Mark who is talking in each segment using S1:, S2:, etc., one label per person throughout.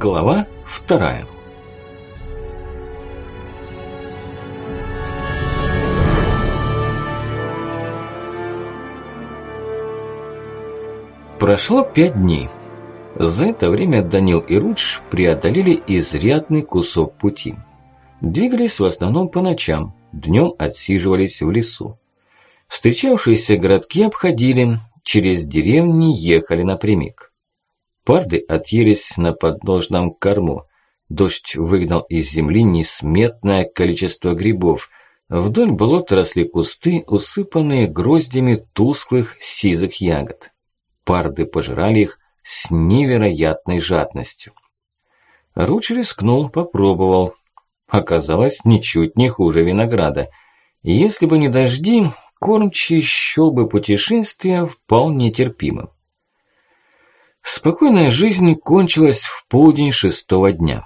S1: Глава вторая. Прошло пять дней. За это время Данил и Рудж преодолели изрядный кусок пути. Двигались в основном по ночам, днем отсиживались в лесу. Встречавшиеся городки обходили, через деревни ехали напрямик. Парды отъелись на подножном корму. Дождь выгнал из земли несметное количество грибов. Вдоль болот росли кусты, усыпанные гроздями тусклых сизых ягод. Парды пожирали их с невероятной жадностью. Руч рискнул, попробовал. Оказалось, ничуть не хуже винограда. Если бы не дожди, кормчий счёл бы путешествие вполне терпимым. Спокойная жизнь кончилась в полдень шестого дня.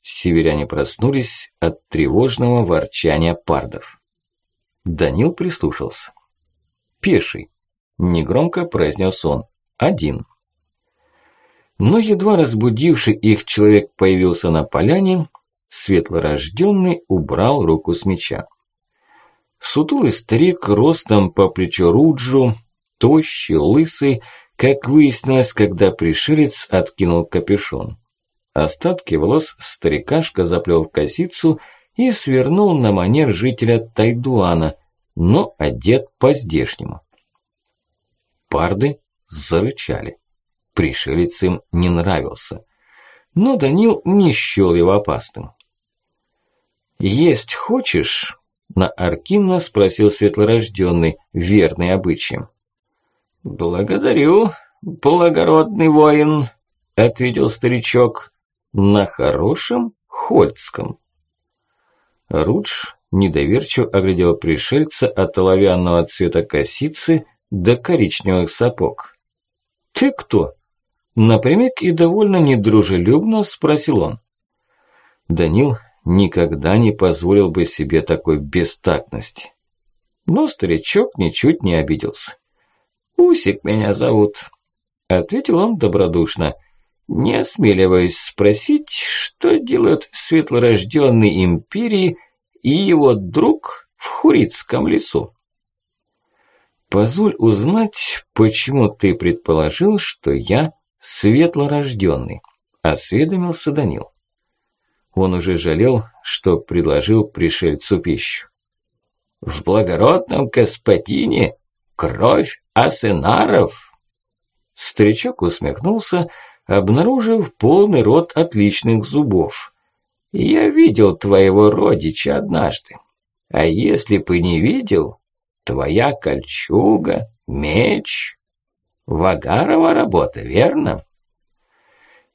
S1: Северяне проснулись от тревожного ворчания пардов. Данил прислушался. «Пеший», – негромко произнес он, – «один». Но едва разбудивший их человек появился на поляне, светлорожденный убрал руку с меча. Сутулый старик ростом по плечо Руджу, тощий, лысый, как выяснилось, когда пришелец откинул капюшон. Остатки волос старикашка заплел в косицу и свернул на манер жителя Тайдуана, но одет по-здешнему. Парды зарычали. Пришелец им не нравился. Но Данил не счёл его опасным. «Есть хочешь?» – на Аркинна спросил светлорожденный, верный обычаем. «Благодарю, благородный воин», – ответил старичок, – «на хорошем хольдском». Рудж недоверчиво оглядел пришельца от оловянного цвета косицы до коричневых сапог. «Ты кто?» Напрямик и довольно недружелюбно спросил он. Данил никогда не позволил бы себе такой бестактности. Но старичок ничуть не обиделся. «Усик меня зовут», – ответил он добродушно. «Не осмеливаясь спросить, что делают светлорожденный империи и его друг в Хурицком лесу». «Позволь узнать, почему ты предположил, что я светлорожденный», – осведомился Данил. Он уже жалел, что предложил пришельцу пищу. «В благородном господине кровь асенаров!» Старичок усмехнулся, обнаружив полный рот отличных зубов. «Я видел твоего родича однажды. А если бы не видел, твоя кольчуга, меч... Вагарова работа, верно?»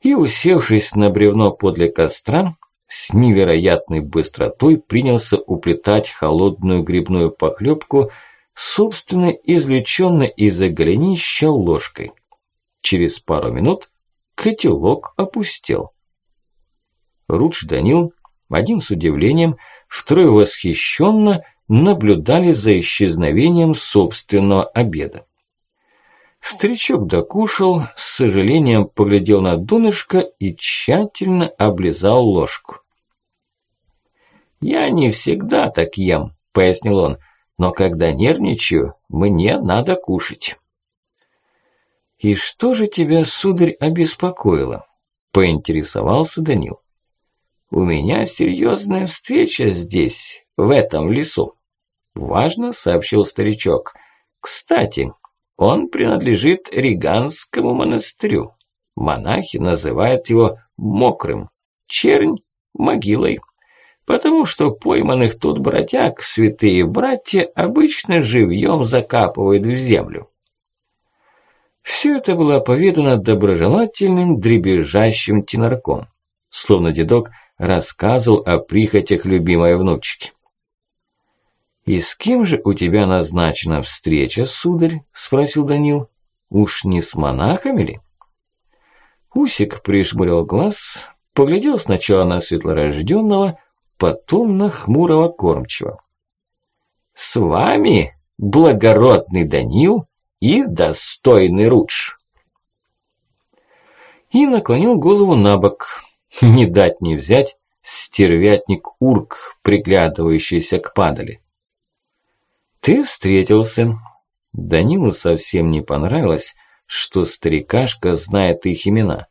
S1: И, усевшись на бревно подле костра, с невероятной быстротой принялся уплетать холодную грибную похлебку, собственно извлечённой из-за голенища ложкой. Через пару минут котелок опустел. Рудж Данил, один с удивлением, второй восхищенно наблюдали за исчезновением собственного обеда. Старичок докушал, с сожалением поглядел на донышко и тщательно облизал ложку. «Я не всегда так ем», – пояснил он, – «но когда нервничаю, мне надо кушать». «И что же тебя, сударь, обеспокоило?» – поинтересовался Данил. «У меня серьезная встреча здесь, в этом лесу», – важно сообщил старичок. «Кстати, он принадлежит Риганскому монастырю. Монахи называют его мокрым, чернь – могилой. Потому что пойманных тут бродяг святые братья обычно живьем закапывают в землю. Все это было поведано доброжелательным, дребезжащим тенарком, словно дедок рассказывал о прихотях любимой внучки. «И с кем же у тебя назначена встреча, сударь?» – спросил Данил. «Уж не с монахами ли?» Усик прижмурил глаз, поглядел сначала на светлорожденного, потом на хмурого кормчего. «С вами, благородный Данил и достойный Рудж!» и наклонил голову на бок. Не дать не взять стервятник Урк, приглядывающийся к падали. Ты встретился. Данилу совсем не понравилось, что старикашка знает их имена.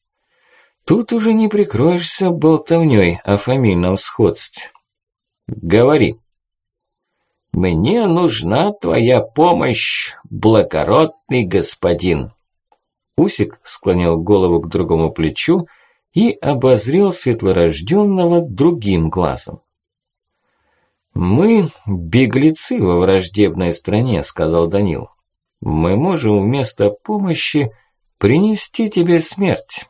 S1: Тут уже не прикроешься болтовнёй о фамильном сходстве. Говори. Мне нужна твоя помощь, благородный господин. Усик склонил голову к другому плечу и обозрел светлорожденного другим глазом. «Мы беглецы во враждебной стране», – сказал Данил. «Мы можем вместо помощи принести тебе смерть».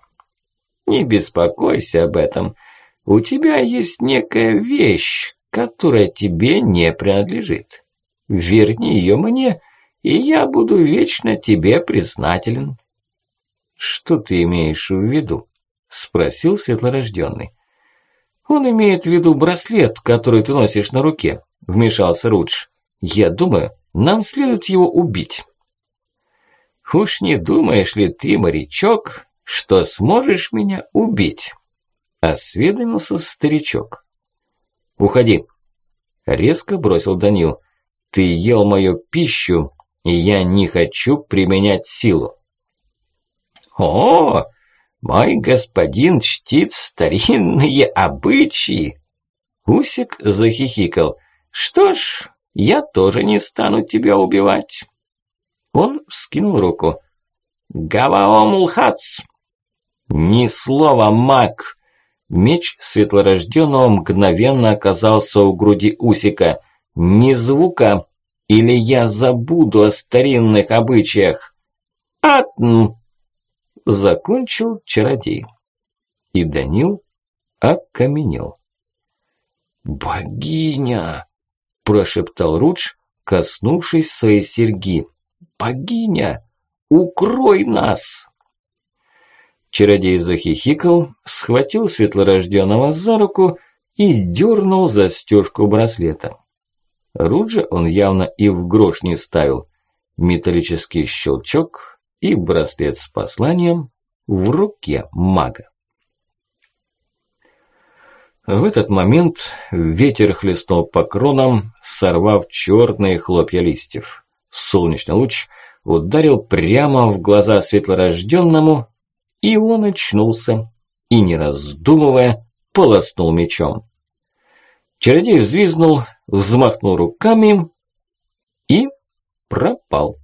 S1: «Не беспокойся об этом. У тебя есть некая вещь, которая тебе не принадлежит. Верни ее мне, и я буду вечно тебе признателен». «Что ты имеешь в виду?» – спросил светлорожденный. «Он имеет в виду браслет, который ты носишь на руке», – вмешался Рудж. «Я думаю, нам следует его убить». «Уж не думаешь ли ты, морячок, что сможешь меня убить?» – осведомился старичок. «Уходи!» – резко бросил Данил. «Ты ел мою пищу, и я не хочу применять силу». «О, мой господин чтит старинные обычаи!» Усик захихикал. «Что ж, я тоже не стану тебя убивать!» Он вскинул руку. «Гаваомулхац!» «Ни слова, маг!» Меч светлорожденного мгновенно оказался у груди Усика. «Ни звука, или я забуду о старинных обычаях!» «Атн!» закончил чародей. И Данил окаменел. «Богиня!» – прошептал Рудж, коснувшись своей серьги. «Богиня! Укрой нас!» Чародей захихикал, схватил светлорожденного за руку и дернул застежку браслета. Руджа он явно и в грош не ставил. Металлический щелчок, и браслет с посланием в руке мага. В этот момент ветер хлестнул по кронам, сорвав черные хлопья листьев. Солнечный луч ударил прямо в глаза светлорожденному, и он очнулся, и, не раздумывая, полоснул мечом. Чародей взвизнул, взмахнул руками и пропал.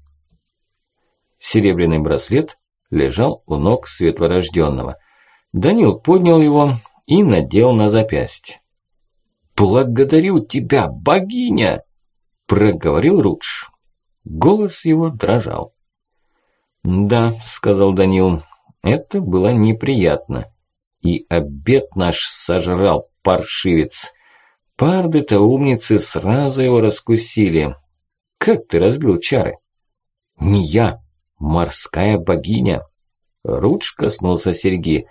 S1: Серебряный браслет лежал у ног светлорожденного. Данил поднял его и надел на запястье. «Благодарю тебя, богиня!» – проговорил Рудж. Голос его дрожал. «Да», – сказал Данил, – «это было неприятно. И обед наш сожрал паршивец. Парды-то умницы сразу его раскусили. Как ты разбил чары?» «Не я», Морская богиня. Рудж коснулся серьги.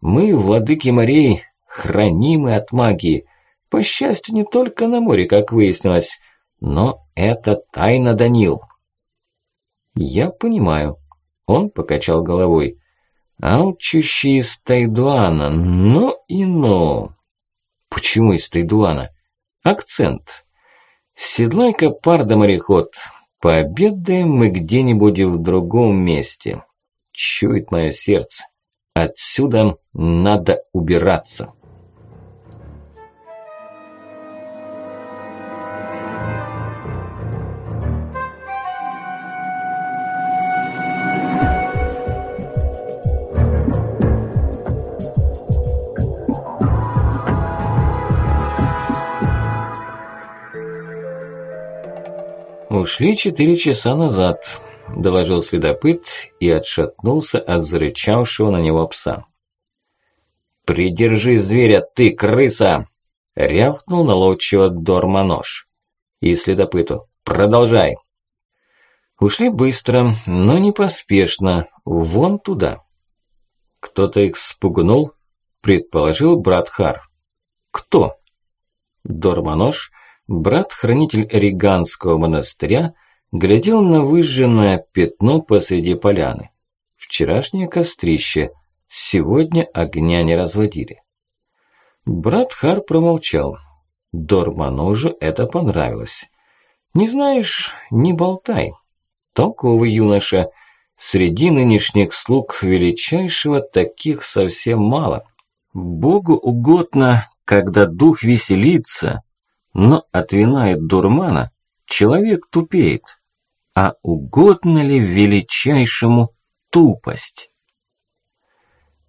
S1: Мы, владыки морей, хранимы от магии. По счастью, не только на море, как выяснилось. Но это тайна Данил. Я понимаю. Он покачал головой. Алчущий из Тайдуана. Ну и ну. Почему из Тайдуана? Акцент. Седлай-ка парда мореход. Пообедаем мы где-нибудь в другом месте. Чует мое сердце. Отсюда надо убираться. «Ушли четыре часа назад», – доложил следопыт и отшатнулся от зарычавшего на него пса. «Придержи зверя, ты, крыса!» – рявкнул наловчиво Дормонож. И следопыту «Продолжай!» Ушли быстро, но не поспешно, вон туда. Кто-то их спугнул, предположил брат Хар. Кто? Дормонож брат-хранитель Риганского монастыря глядел на выжженное пятно посреди поляны. Вчерашнее кострище, Сегодня огня не разводили. Брат Хар промолчал. Дорманужу это понравилось. Не знаешь, не болтай. Толковый юноша. Среди нынешних слуг величайшего таких совсем мало. Богу угодно, когда дух веселится, но от вина и дурмана человек тупеет. А угодно ли величайшему тупость?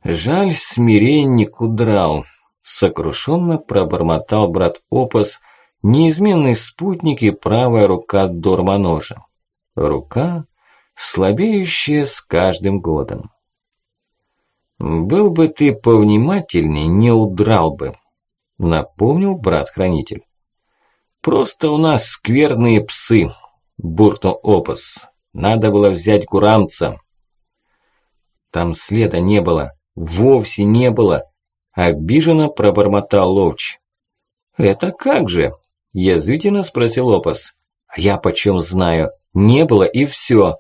S1: Жаль, смиренник удрал, сокрушенно пробормотал брат Опас, неизменный спутник и правая рука Дормоножа. Рука, слабеющая с каждым годом. «Был бы ты повнимательней, не удрал бы», – напомнил брат-хранитель. «Просто у нас скверные псы», – буркнул Опас. «Надо было взять курамца». «Там следа не было, вовсе не было», – обиженно пробормотал Ловч. «Это как же?» – язвительно спросил Опас. «А я почем знаю? Не было и все.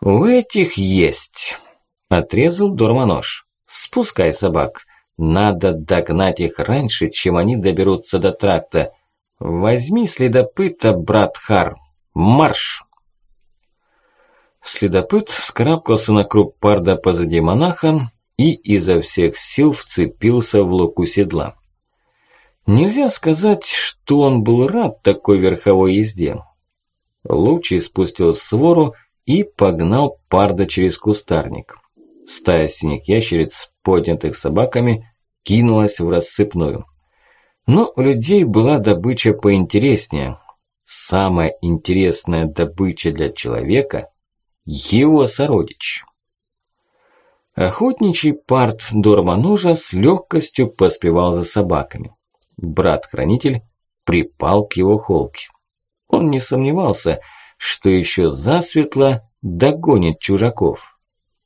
S1: «У этих есть», – отрезал Дормонож. «Спускай собак. Надо догнать их раньше, чем они доберутся до тракта. Возьми следопыта, брат Хар. Марш!» Следопыт вскарабкался на круг парда позади монаха и изо всех сил вцепился в луку седла. Нельзя сказать, что он был рад такой верховой езде. Лучий спустил свору и погнал парда через кустарник. Стая синих ящериц, поднятых собаками, кинулась в рассыпную. Но у людей была добыча поинтереснее. Самая интересная добыча для человека – его сородич. Охотничий парт Дорманужа с легкостью поспевал за собаками. Брат-хранитель припал к его холке. Он не сомневался, что еще засветло догонит чужаков.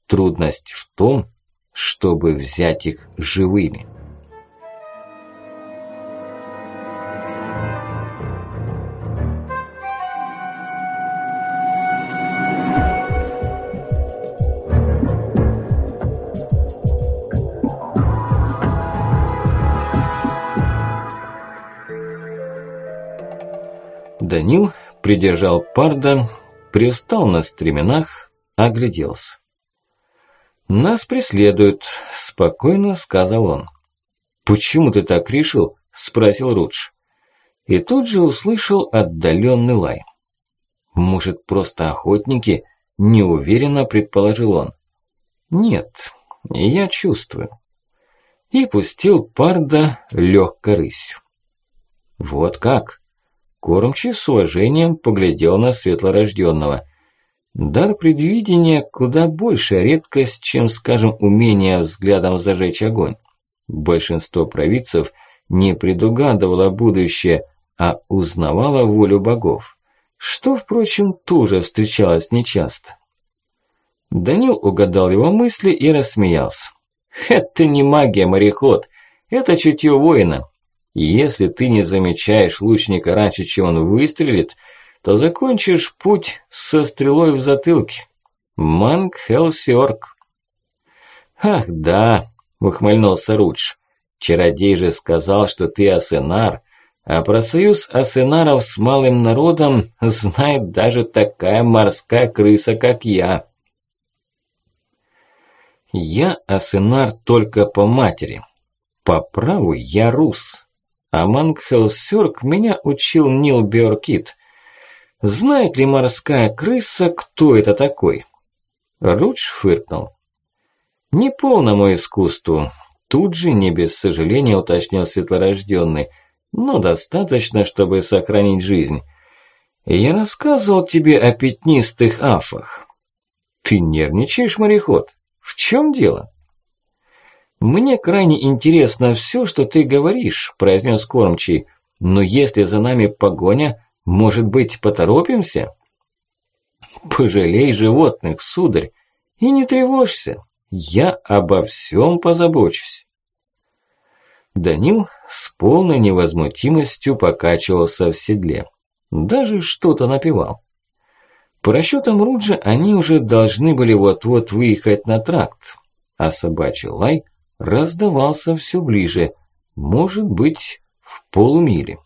S1: Трудность в том, чтобы взять их живыми. Данил придержал парда, привстал на стременах, огляделся. «Нас преследуют», – спокойно сказал он. «Почему ты так решил?» – спросил Рудж. И тут же услышал отдаленный лай. «Может, просто охотники?» – неуверенно предположил он. «Нет, я чувствую». И пустил парда легкой рысью. «Вот как?» Кормчий с уважением поглядел на светлорожденного. Дар предвидения куда большая редкость, чем, скажем, умение взглядом зажечь огонь. Большинство провидцев не предугадывало будущее, а узнавало волю богов, что, впрочем, тоже встречалось нечасто. Данил угадал его мысли и рассмеялся. «Это не магия, мореход, это чутье воина. Если ты не замечаешь лучника раньше, чем он выстрелит, то закончишь путь со стрелой в затылке. Манг Хелсиорг. Ах да, ухмыльнулся Рудж. Чародей же сказал, что ты асенар, а про союз асенаров с малым народом знает даже такая морская крыса, как я. Я асенар только по матери. По праву я рус. А Мангхелсёрк меня учил Нил Беоркит. Знает ли морская крыса, кто это такой? Рудж фыркнул. Не полному искусству. Тут же, не без сожаления, уточнил светлорожденный. Но достаточно, чтобы сохранить жизнь. Я рассказывал тебе о пятнистых афах. Ты нервничаешь, мореход? В чем дело? «Мне крайне интересно все, что ты говоришь», – произнес кормчий. «Но если за нами погоня, может быть, поторопимся?» «Пожалей животных, сударь, и не тревожься. Я обо всем позабочусь». Данил с полной невозмутимостью покачивался в седле. Даже что-то напевал. По расчетам Руджа они уже должны были вот-вот выехать на тракт, а собачий лай раздавался все ближе, может быть, в полумиле.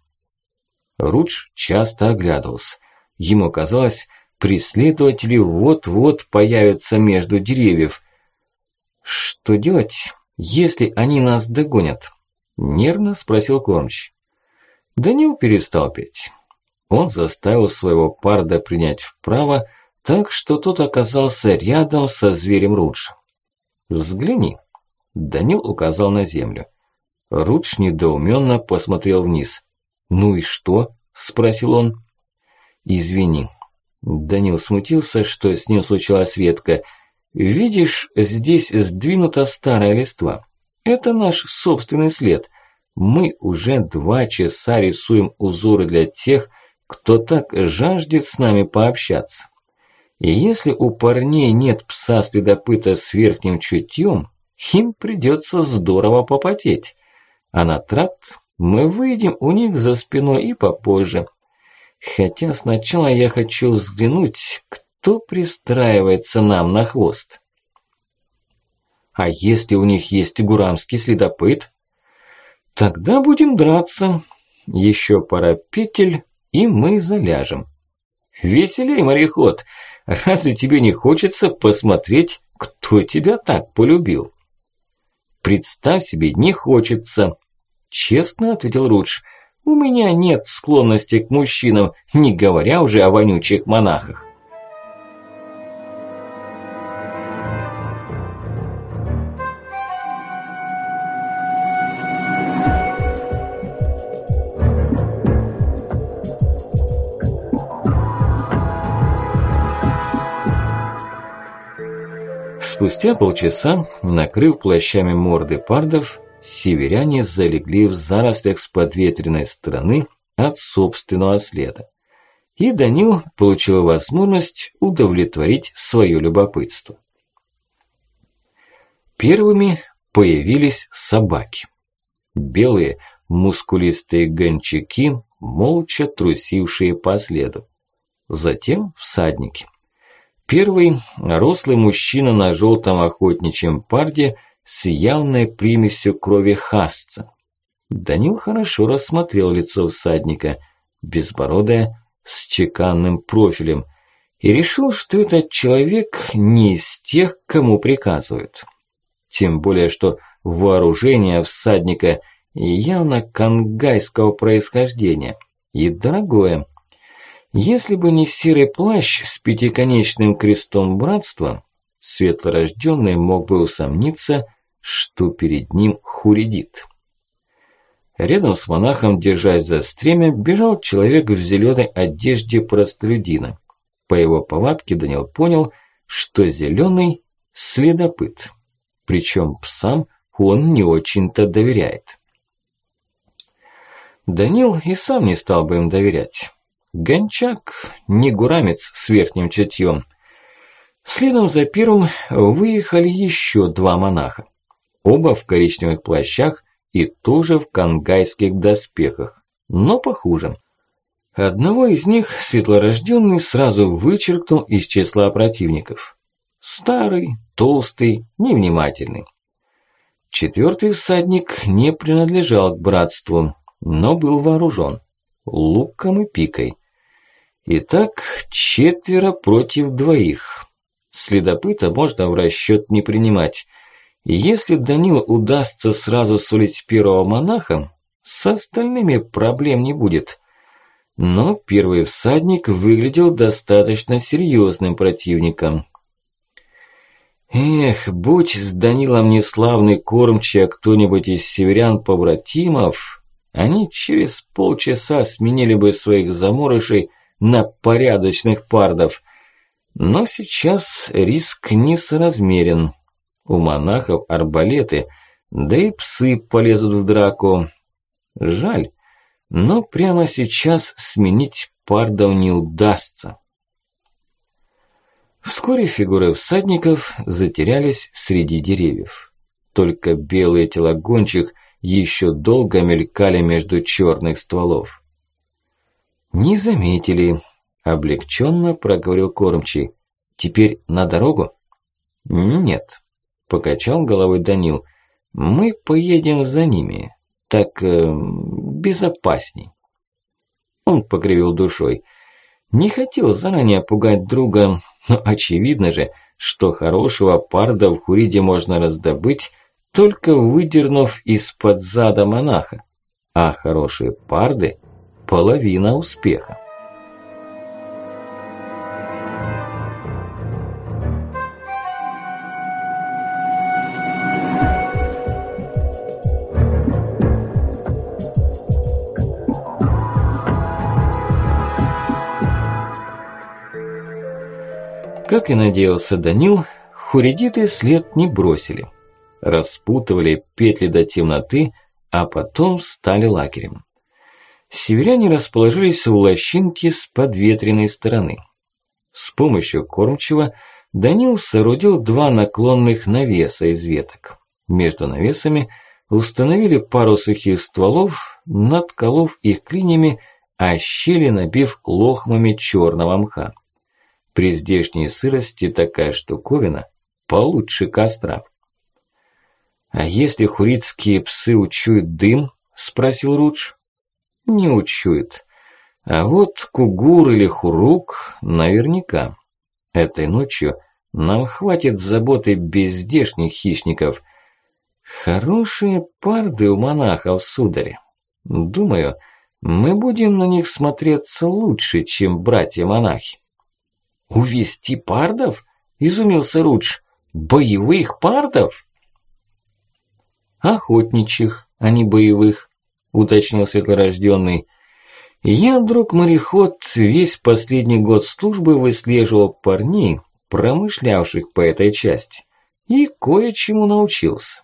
S1: Рудж часто оглядывался. Ему казалось, преследователи вот-вот появятся между деревьев. «Что делать, если они нас догонят?» – нервно спросил Кормч. Данил перестал петь. Он заставил своего парда принять вправо, так что тот оказался рядом со зверем Рудж. «Взгляни», – Данил указал на землю. Рудж недоуменно посмотрел вниз. «Ну и что?» – спросил он. «Извини». Данил смутился, что с ним случилась ветка. «Видишь, здесь сдвинута старая листва. Это наш собственный след. Мы уже два часа рисуем узоры для тех, кто так жаждет с нами пообщаться. И если у парней нет пса-следопыта с верхним чутьем, им придется здорово попотеть. А на тракт мы выйдем у них за спиной и попозже. Хотя сначала я хочу взглянуть, кто пристраивается нам на хвост. А если у них есть гурамский следопыт? Тогда будем драться. Еще пара петель, и мы заляжем. Веселей, мореход, разве тебе не хочется посмотреть, кто тебя так полюбил? Представь себе, не хочется. Честно ответил Рудж. У меня нет склонности к мужчинам, не говоря уже о вонючих монахах. Спустя полчаса, накрыв плащами морды пардов, северяне залегли в зарослях с подветренной стороны от собственного следа. И Данил получил возможность удовлетворить свое любопытство. Первыми появились собаки. Белые, мускулистые гончаки, молча трусившие по следу. Затем всадники. Первый – рослый мужчина на желтом охотничьем парде с явной примесью крови хасца. Данил хорошо рассмотрел лицо всадника, безбородое, с чеканным профилем, и решил, что этот человек не из тех, кому приказывают. Тем более, что вооружение всадника явно кангайского происхождения и дорогое – если бы не серый плащ с пятиконечным крестом братства, светлорожденный мог бы усомниться, что перед ним хуридит. Рядом с монахом, держась за стремя, бежал человек в зеленой одежде простолюдина. По его повадке Данил понял, что зеленый – следопыт. Причем псам он не очень-то доверяет. Данил и сам не стал бы им доверять. Гончак, не гурамец с верхним чутьем. Следом за первым выехали еще два монаха. Оба в коричневых плащах и тоже в кангайских доспехах, но похуже. Одного из них светлорожденный сразу вычеркнул из числа противников. Старый, толстый, невнимательный. Четвертый всадник не принадлежал к братству, но был вооружен луком и пикой. Итак, четверо против двоих. Следопыта можно в расчет не принимать. Если Данилу удастся сразу сулить первого монаха, с остальными проблем не будет. Но первый всадник выглядел достаточно серьезным противником. Эх, будь с Данилом не славный кормчий, а кто-нибудь из северян-побратимов, они через полчаса сменили бы своих заморышей на порядочных пардов. Но сейчас риск несоразмерен. У монахов арбалеты, да и псы полезут в драку. Жаль, но прямо сейчас сменить пардов не удастся. Вскоре фигуры всадников затерялись среди деревьев. Только белые тела гончих еще долго мелькали между черных стволов. «Не заметили», – облегченно проговорил кормчий. «Теперь на дорогу?» «Нет», – покачал головой Данил. Мы поедем за ними. Так э, безопасней. Он покривил душой. Не хотел заранее пугать друга, но очевидно же, что хорошего парда в Хуриде можно раздобыть, только выдернув из-под зада монаха. А хорошие парды – половина успеха. Как и надеялся Данил, хуридиты след не бросили. Распутывали петли до темноты, а потом стали лагерем. Северяне расположились в лощинке с подветренной стороны. С помощью кормчего Данил соорудил два наклонных навеса из веток. Между навесами установили пару сухих стволов, надколов их клинями, а щели набив лохмами черного мха. При здешней сырости такая штуковина получше костра. «А если хурицкие псы учуют дым?» – спросил Рудж. «Не учуют. А вот кугур или хурук наверняка. Этой ночью нам хватит заботы бездешних хищников. Хорошие парды у монахов, сударь. Думаю, мы будем на них смотреться лучше, чем братья-монахи». «Увести пардов?» – изумился Рудж. «Боевых пардов?» «Охотничьих, а не боевых», – уточнил светлорожденный. «Я, друг-мореход, весь последний год службы выслеживал парней, промышлявших по этой части, и кое-чему научился».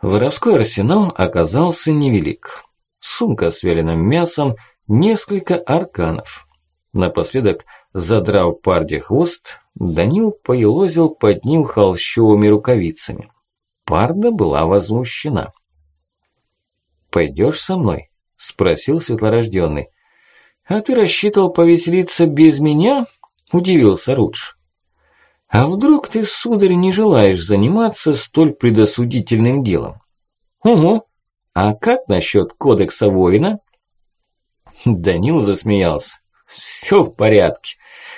S1: Воровской арсенал оказался невелик. Сумка с вяленым мясом, несколько арканов – Напоследок, задрав парде хвост, Данил поелозил под ним холщовыми рукавицами. Парда была возмущена. «Пойдёшь со мной?» – спросил светлорождённый. «А ты рассчитывал повеселиться без меня?» – удивился Рудж. «А вдруг ты, сударь, не желаешь заниматься столь предосудительным делом?» «Угу. А как насчёт кодекса воина?» Данил засмеялся. Все в порядке.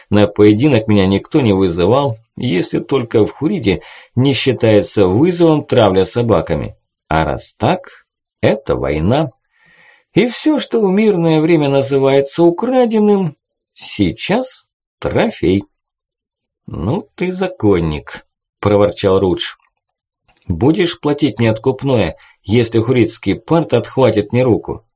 S1: На поединок меня никто не вызывал, если только в Хуриде не считается вызовом травля собаками. А раз так, это война. И все, что в мирное время называется украденным, сейчас трофей. «Ну ты законник», – проворчал Рудж. «Будешь платить мне откупное, если хурицкий парт отхватит мне руку?»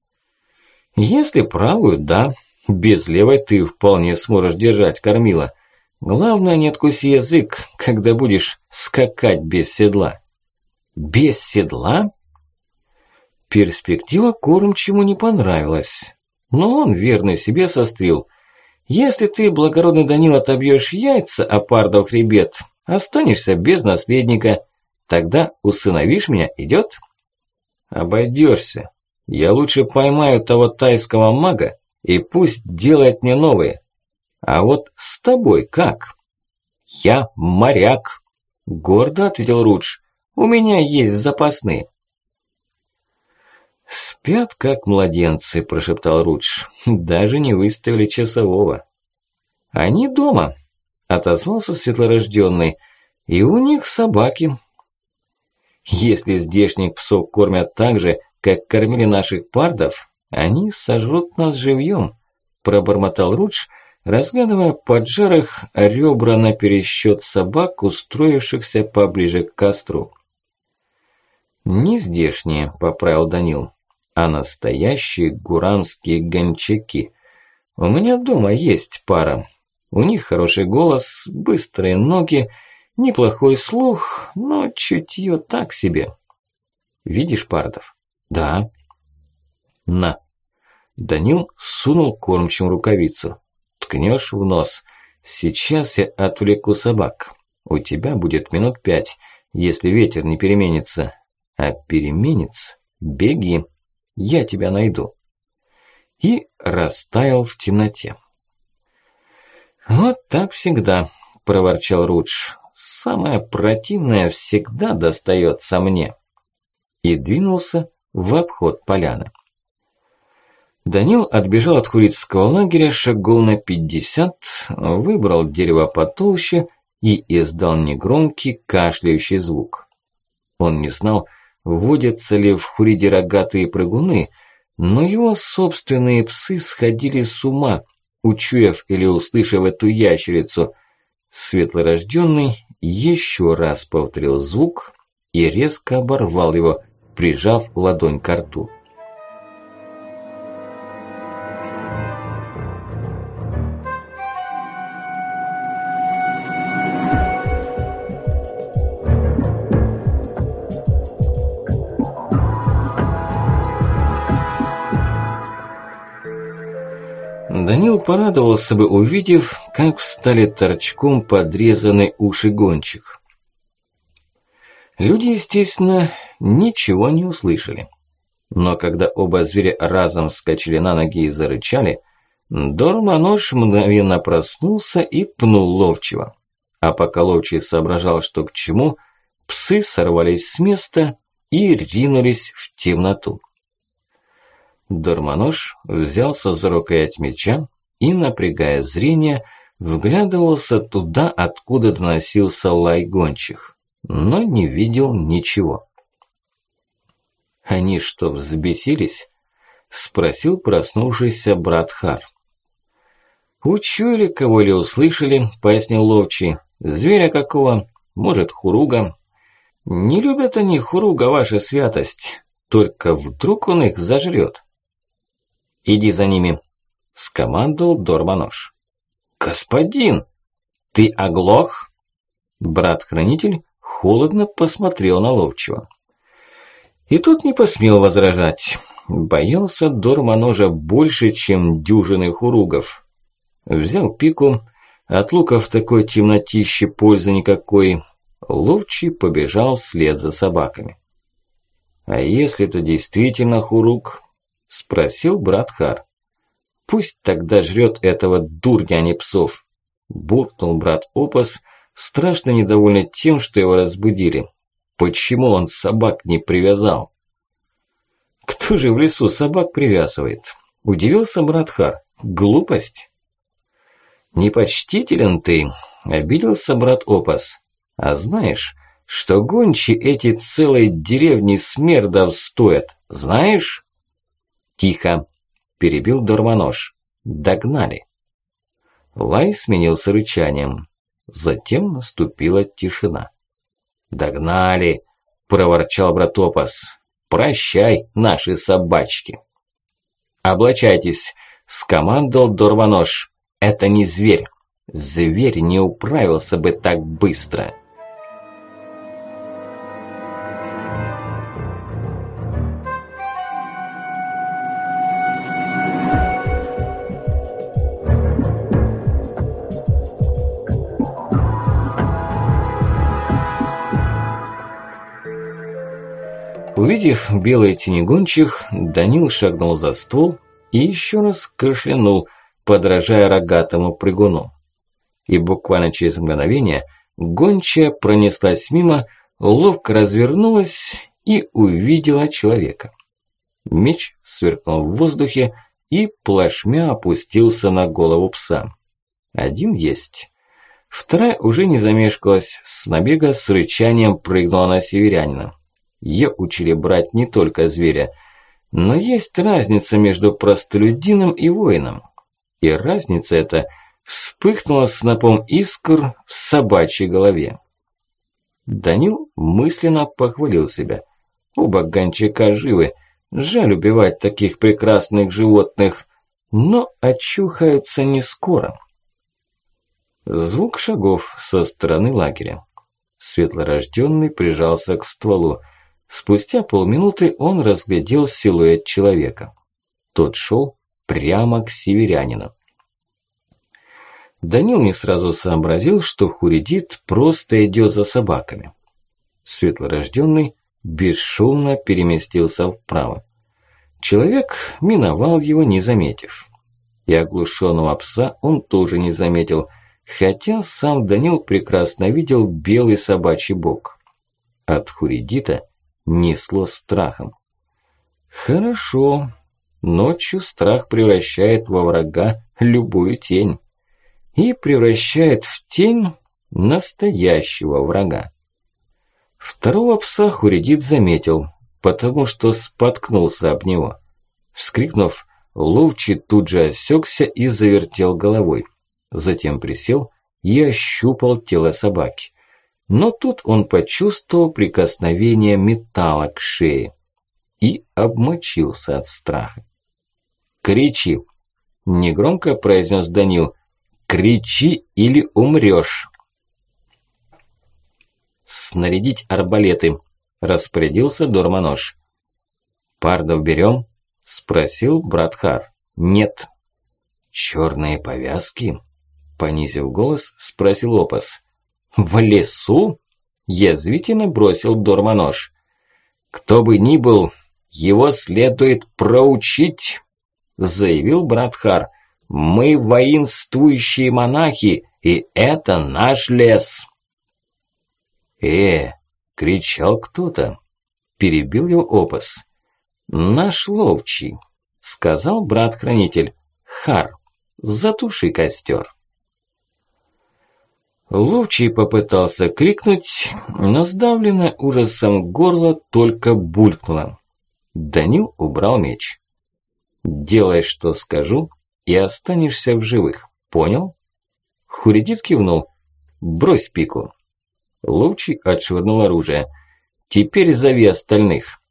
S1: «Если правую, да», без левой ты вполне сможешь держать кормила. Главное, не откуси язык, когда будешь скакать без седла. Без седла? Перспектива кормчему не понравилась. Но он верно себе сострил. Если ты, благородный Данил, отобьешь яйца, а пардов хребет, останешься без наследника. Тогда усыновишь меня, идет? Обойдешься. Я лучше поймаю того тайского мага, и пусть делает мне новые. А вот с тобой как? Я моряк, гордо ответил Рудж. У меня есть запасные. «Спят, как младенцы», – прошептал Рудж. «Даже не выставили часового». «Они дома», – отозвался светлорожденный. «И у них собаки». «Если здешних псов кормят так же, как кормили наших пардов, они сожрут нас живьем, пробормотал Рудж, разглядывая поджарых ребра на пересчет собак, устроившихся поближе к костру. «Не здешние», – поправил Данил, – «а настоящие гурамские гончаки. У меня дома есть пара. У них хороший голос, быстрые ноги, неплохой слух, но чутье так себе. Видишь пардов? Да. На. Данил сунул кормчим рукавицу. Ткнешь в нос. Сейчас я отвлеку собак. У тебя будет минут пять, если ветер не переменится. А переменится, беги. Я тебя найду. И растаял в темноте. Вот так всегда, проворчал Рудж. самое противное всегда достается мне. И двинулся в обход поляны. Данил отбежал от хурицкого лагеря шагов на пятьдесят, выбрал дерево потолще и издал негромкий кашляющий звук. Он не знал, водятся ли в Хуриде рогатые прыгуны, но его собственные псы сходили с ума, учуяв или услышав эту ящерицу. Светлорожденный еще раз повторил звук и резко оборвал его, прижав ладонь к рту. Данил порадовался бы, увидев, как встали торчком подрезаны уши гончих. Люди, естественно, ничего не услышали. Но когда оба зверя разом вскочили на ноги и зарычали, Дормонож мгновенно проснулся и пнул ловчего. А пока ловчий соображал, что к чему, псы сорвались с места и ринулись в темноту. Дормонож взялся за рукоять меча и, напрягая зрение, вглядывался туда, откуда доносился лай гончих, но не видел ничего. «Они что, взбесились?» – спросил проснувшийся брат Хар. «Учуяли кого ли услышали», – пояснил Ловчий. «Зверя какого? Может, хуруга?» «Не любят они хуруга, ваша святость. Только вдруг он их зажрет. «Иди за ними», – скомандовал Дормонош. «Господин, ты оглох?» Брат-хранитель холодно посмотрел на ловчего. И тут не посмел возражать. Боялся Дормоножа больше, чем дюжины хуругов. Взял пику, от лука в такой темнотище пользы никакой. Ловчий побежал вслед за собаками. А если это действительно хуруг, Спросил брат Хар. Пусть тогда жрет этого дурня, а не псов. Буркнул брат Опас, страшно недовольный тем, что его разбудили. Почему он собак не привязал? Кто же в лесу собак привязывает? Удивился брат Хар. Глупость. Непочтителен ты, обиделся брат Опас. А знаешь, что гончи эти целой деревни смердов стоят, знаешь? «Тихо!» – перебил Дормонож. «Догнали!» Лай сменился рычанием. Затем наступила тишина. «Догнали!» – проворчал братопас. «Прощай, наши собачки!» «Облачайтесь!» – скомандовал Дормонож. «Это не зверь. Зверь не управился бы так быстро!» Увидев белые тени гончих, Данил шагнул за стол и еще раз кашлянул, подражая рогатому прыгуну. И буквально через мгновение гончая пронеслась мимо, ловко развернулась и увидела человека. Меч сверкнул в воздухе и плашмя опустился на голову пса. Один есть. Вторая уже не замешкалась, с набега с рычанием прыгнула на северянина. Ее учили брать не только зверя. Но есть разница между простолюдином и воином. И разница эта вспыхнула снопом искр в собачьей голове. Данил мысленно похвалил себя. Оба гончака живы. Жаль убивать таких прекрасных животных. Но очухаются не скоро. Звук шагов со стороны лагеря. Светлорожденный прижался к стволу. Спустя полминуты он разглядел силуэт человека. Тот шел прямо к северянину. Данил не сразу сообразил, что Хуридит просто идет за собаками. Светлорожденный бесшумно переместился вправо. Человек миновал его, не заметив. И оглушенного пса он тоже не заметил, хотя сам Данил прекрасно видел белый собачий бок. От Хуридита несло страхом. Хорошо, ночью страх превращает во врага любую тень. И превращает в тень настоящего врага. Второго пса Хуридит заметил, потому что споткнулся об него. Вскрикнув, Ловчий тут же осекся и завертел головой. Затем присел и ощупал тело собаки. Но тут он почувствовал прикосновение металла к шее и обмочился от страха. «Кричи!» – негромко произнес Данил. «Кричи или умрёшь!» «Снарядить арбалеты!» – распорядился Дормонож. «Пардов берем?» – спросил брат Хар. «Нет». «Чёрные повязки?» – понизив голос, спросил Опас. «В лесу?» – язвительно бросил Дормонож. «Кто бы ни был, его следует проучить», – заявил брат Хар. «Мы воинствующие монахи, и это наш лес». «Э!» – кричал кто-то. Перебил его опас. «Наш ловчий», – сказал брат-хранитель. «Хар, затуши костер». Ловчий попытался крикнуть, но сдавленное ужасом горло только булькнуло. Данил убрал меч. «Делай, что скажу, и останешься в живых. Понял?» Хуридит кивнул. «Брось пику». Ловчий отшвырнул оружие. «Теперь зови остальных».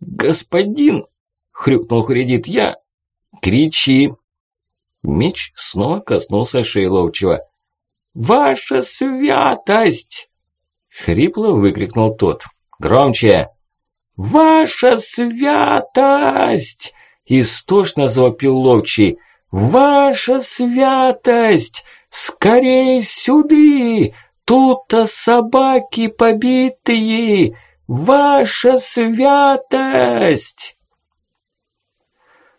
S1: «Господин!» – хрюкнул Хуридит. «Я...» «Кричи!» Меч снова коснулся шеи Ловчего. «Ваша святость!» Хрипло выкрикнул тот. «Громче!» «Ваша святость!» Истошно завопил Ловчий. «Ваша святость! Скорей сюды! Тут-то собаки побитые! Ваша святость!»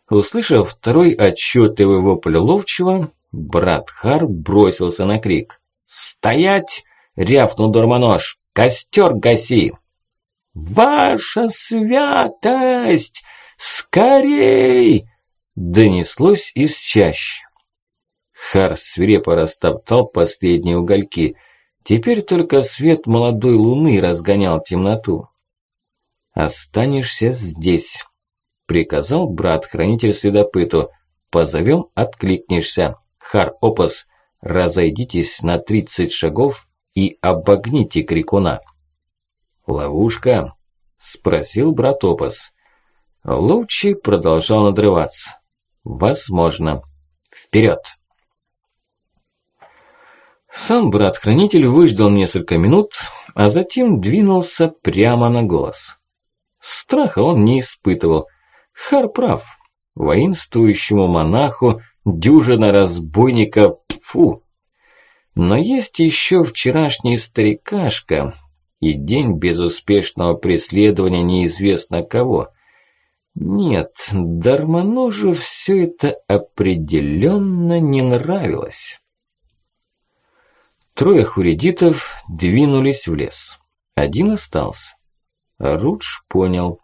S1: Услышав второй отчетливый вопль ловчего, брат Хар бросился на крик. «Стоять!» – рявкнул Дормонож. «Костер гаси!» «Ваша святость! Скорей!» – донеслось из чащи. Хар свирепо растоптал последние угольки. Теперь только свет молодой луны разгонял темноту. «Останешься здесь», – приказал брат-хранитель следопыту. «Позовем, откликнешься. Хар-Опас, разойдитесь на тридцать шагов и обогните крикуна». «Ловушка?» – спросил брат Опас. Лучи продолжал надрываться. «Возможно. Вперед!» Сам брат-хранитель выждал несколько минут, а затем двинулся прямо на голос. Страха он не испытывал. Хар прав. Воинствующему монаху дюжина разбойников, фу. Но есть еще вчерашний старикашка и день безуспешного преследования неизвестно кого. Нет, Дармоножу все это определенно не нравилось. Трое хуридитов двинулись в лес. Один остался. Рудж понял.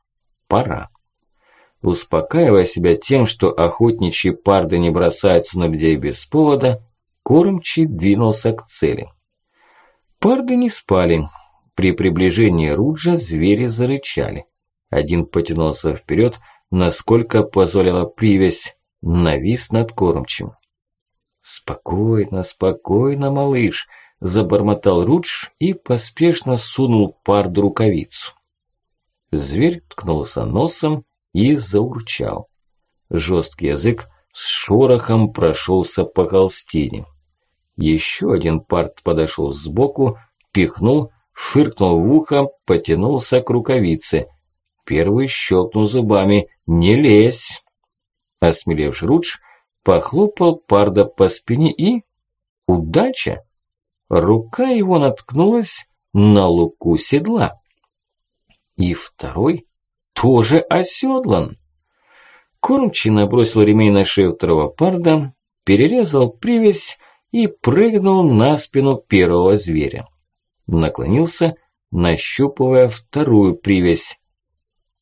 S1: Пора. Успокаивая себя тем, что охотничьи парды не бросаются на людей без повода, кормчий двинулся к цели. Парды не спали. При приближении Руджа звери зарычали. Один потянулся вперед, насколько позволяла привязь, навис над кормчим. «Спокойно, спокойно, малыш», забормотал Рудж и поспешно сунул парду рукавицу. Зверь ткнулся носом и заурчал. Жесткий язык с шорохом прошелся по холстине. Еще один парт подошел сбоку, пихнул, фыркнул в ухо, потянулся к рукавице. Первый щелкнул зубами «Не лезь!». Осмелевший Рудж похлопал парда по спине и... Удача! рука его наткнулась на луку седла. И второй тоже оседлан. Кормчий набросил ремень на шею второго парда, перерезал привязь и прыгнул на спину первого зверя. Наклонился, нащупывая вторую привязь.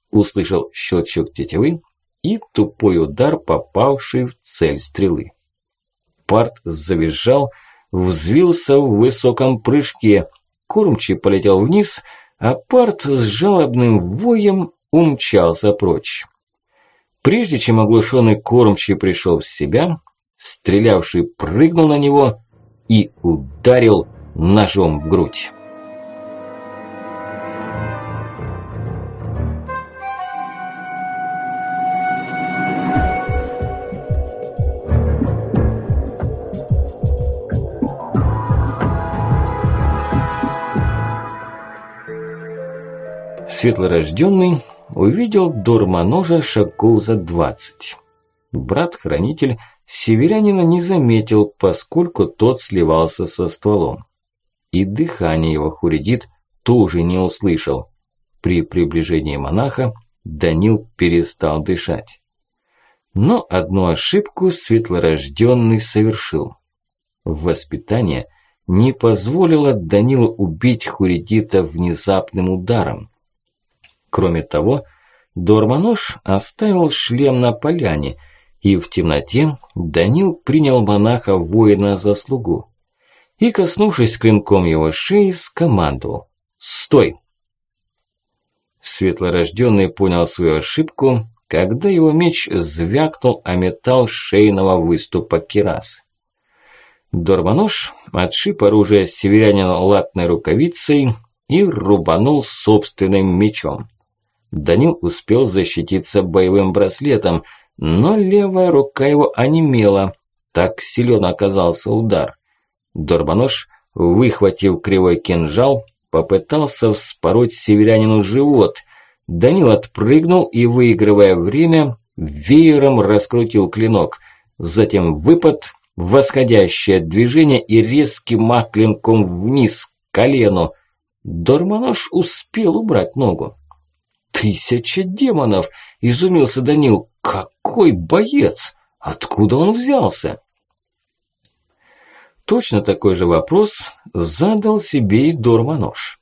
S1: Услышал щелчок тетивы и тупой удар, попавший в цель стрелы. Парт завизжал, взвился в высоком прыжке. Кормчий полетел вниз, а Парт с жалобным воем умчался прочь. Прежде чем оглушенный кормчий пришел в себя, стрелявший прыгнул на него и ударил ножом в грудь. Светлорожденный увидел Дормоножа шагов за двадцать. Брат-хранитель северянина не заметил, поскольку тот сливался со стволом. И дыхание его Хуридит тоже не услышал. При приближении монаха Данил перестал дышать. Но одну ошибку светлорожденный совершил. Воспитание не позволило Данилу убить Хуридита внезапным ударом. Кроме того, Дормонож оставил шлем на поляне, и в темноте Данил принял монаха-воина за слугу. И, коснувшись клинком его шеи, скомандовал «Стой!». Светлорожденный понял свою ошибку, когда его меч звякнул о металл шейного выступа кирас. Дормонож отшиб оружие северянина латной рукавицей и рубанул собственным мечом. Данил успел защититься боевым браслетом, но левая рука его онемела. Так силен оказался удар. Дорбанош, выхватив кривой кинжал, попытался вспороть северянину живот. Данил отпрыгнул и, выигрывая время, веером раскрутил клинок. Затем выпад, восходящее движение и резкий мах клинком вниз, к колену. Дормонош успел убрать ногу. «Тысяча демонов!» – изумился Данил. «Какой боец! Откуда он взялся?» Точно такой же вопрос задал себе и Дормонош.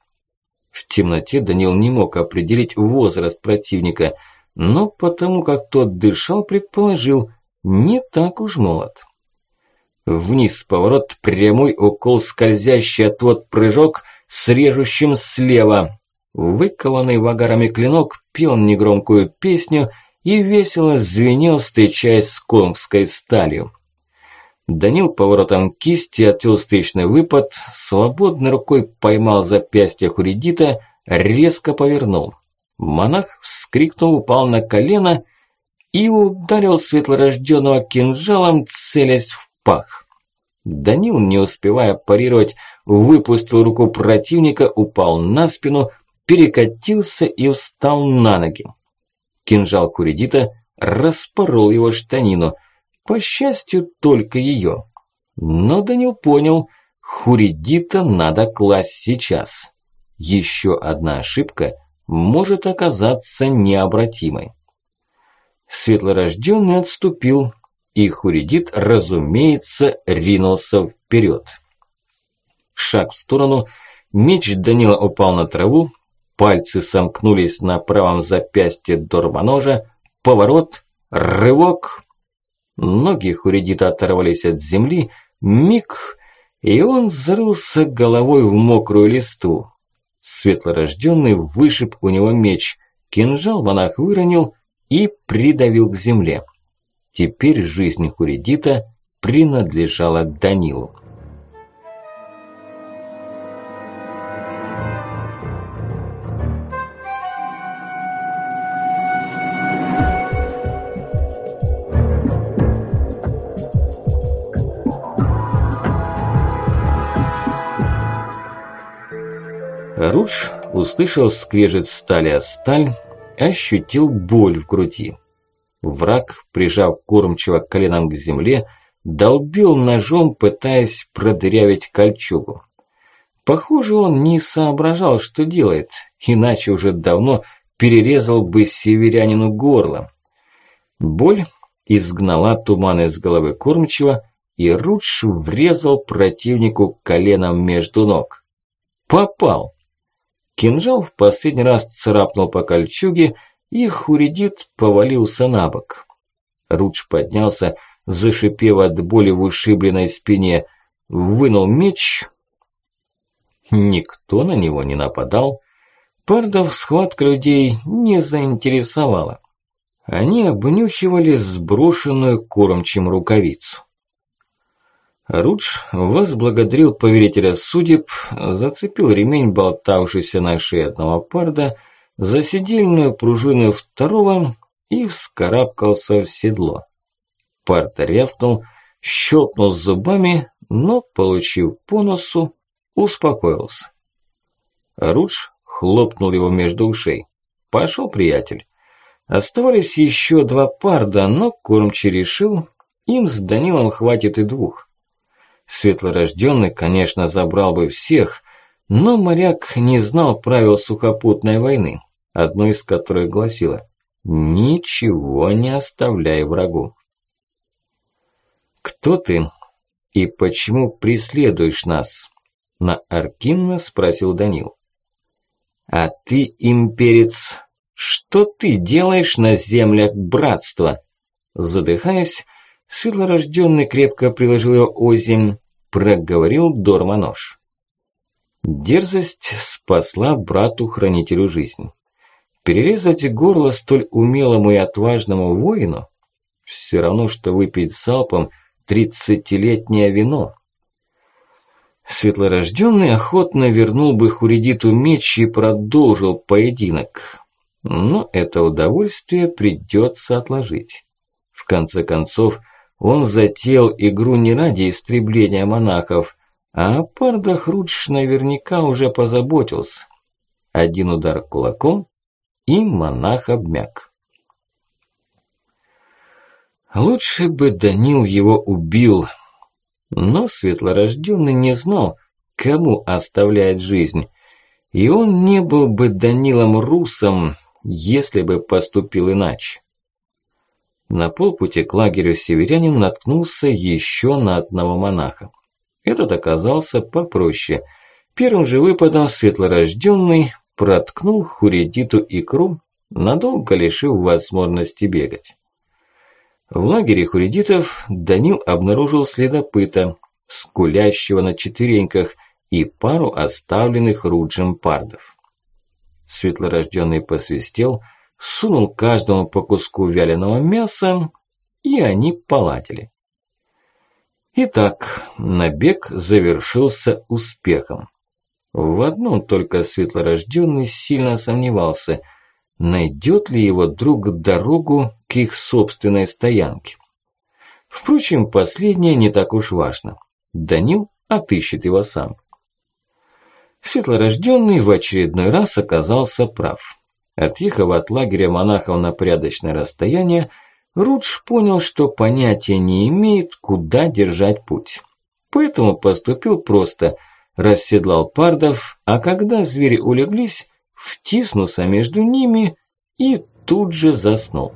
S1: В темноте Данил не мог определить возраст противника, но потому как тот дышал, предположил, не так уж молод. Вниз поворот, прямой укол, скользящий отвод прыжок с режущим слева. Выкованный вагарами клинок пел негромкую песню и весело звенел, встречаясь с конгской сталью. Данил поворотом кисти отвел встречный выпад, свободной рукой поймал запястье Хуридита, резко повернул. Монах, вскрикнув, упал на колено и ударил светлорожденного кинжалом, целясь в пах. Данил, не успевая парировать, выпустил руку противника, упал на спину, перекатился и встал на ноги. Кинжал Куридита распорол его штанину, по счастью, только ее. Но Данил понял, Хуридита надо класть сейчас. Еще одна ошибка может оказаться необратимой. Светлорожденный отступил, и Хуридит, разумеется, ринулся вперед. Шаг в сторону, меч Данила упал на траву, Пальцы сомкнулись на правом запястье Дормоножа. Поворот, рывок. Ноги Хуридита оторвались от земли. Миг, и он зарылся головой в мокрую листву. Светлорожденный вышиб у него меч. Кинжал монах выронил и придавил к земле. Теперь жизнь Хуридита принадлежала Данилу. Руш услышал скрежет стали о сталь, ощутил боль в груди. Враг, прижав кормчиво коленом к земле, долбил ножом, пытаясь продырявить кольчугу. Похоже, он не соображал, что делает, иначе уже давно перерезал бы северянину горло. Боль изгнала туман из головы кормчего, и Рудж врезал противнику коленом между ног. Попал. Кинжал в последний раз царапнул по кольчуге, и Хуридит повалился на бок. Рудж поднялся, зашипев от боли в ушибленной спине, вынул меч. Никто на него не нападал. Пардов схватка людей не заинтересовала. Они обнюхивали сброшенную кормчим рукавицу. Рудж возблагодарил повелителя судеб, зацепил ремень, болтавшийся на шее одного парда, за седельную пружину второго и вскарабкался в седло. Пард рявкнул, щелкнул зубами, но, получив по носу, успокоился. Рудж хлопнул его между ушей. «Пошел, приятель». Оставались еще два парда, но кормчий решил, им с Данилом хватит и двух. Светлорожденный, конечно, забрал бы всех, но моряк не знал правил сухопутной войны, одно из которых гласило «Ничего не оставляй врагу». «Кто ты и почему преследуешь нас?» На Аркинна спросил Данил. «А ты, имперец, что ты делаешь на землях братства?» Задыхаясь, светлорожденный крепко приложил его озимь, проговорил Дормонож. Дерзость спасла брату-хранителю жизнь. Перерезать горло столь умелому и отважному воину все равно, что выпить залпом тридцатилетнее вино. Светлорожденный охотно вернул бы Хуридиту меч и продолжил поединок. Но это удовольствие придется отложить. В конце концов, он затеял игру не ради истребления монахов, а о пардах Рудж наверняка уже позаботился. Один удар кулаком, и монах обмяк. Лучше бы Данил его убил, но светлорожденный не знал, кому оставляет жизнь, и он не был бы Данилом Русом, если бы поступил иначе. На полпути к лагерю северянин наткнулся еще на одного монаха. Этот оказался попроще. Первым же выпадом светлорожденный проткнул Хуридиту икру, надолго лишив возможности бегать. В лагере хуридитов Данил обнаружил следопыта, скулящего на четвереньках, и пару оставленных Руджем пардов. Светлорожденный посвистел, сунул каждому по куску вяленого мяса, и они поладили. Итак, набег завершился успехом. В одном только светлорожденный сильно сомневался, найдет ли его друг дорогу к их собственной стоянке. Впрочем, последнее не так уж важно. Данил отыщет его сам. Светлорожденный в очередной раз оказался прав. Отъехав от лагеря монахов на порядочное расстояние, Рудж понял, что понятия не имеет, куда держать путь. Поэтому поступил просто, расседлал пардов, а когда звери улеглись, втиснулся между ними и тут же заснул.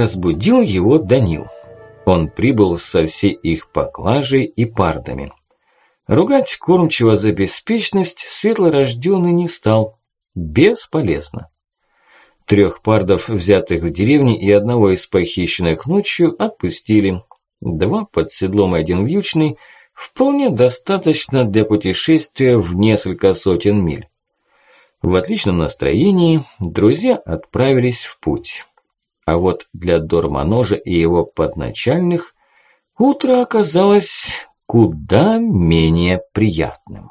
S1: Разбудил его Данил. Он прибыл со всей их поклажей и пардами. Ругать кормчего за беспечность светлорожденный не стал. Бесполезно. Трех пардов, взятых в деревне, и одного из похищенных ночью отпустили. Два под седлом и один вьючный вполне достаточно для путешествия в несколько сотен миль. В отличном настроении друзья отправились в путь. А вот для Дормоножа и его подначальных утро оказалось куда менее приятным.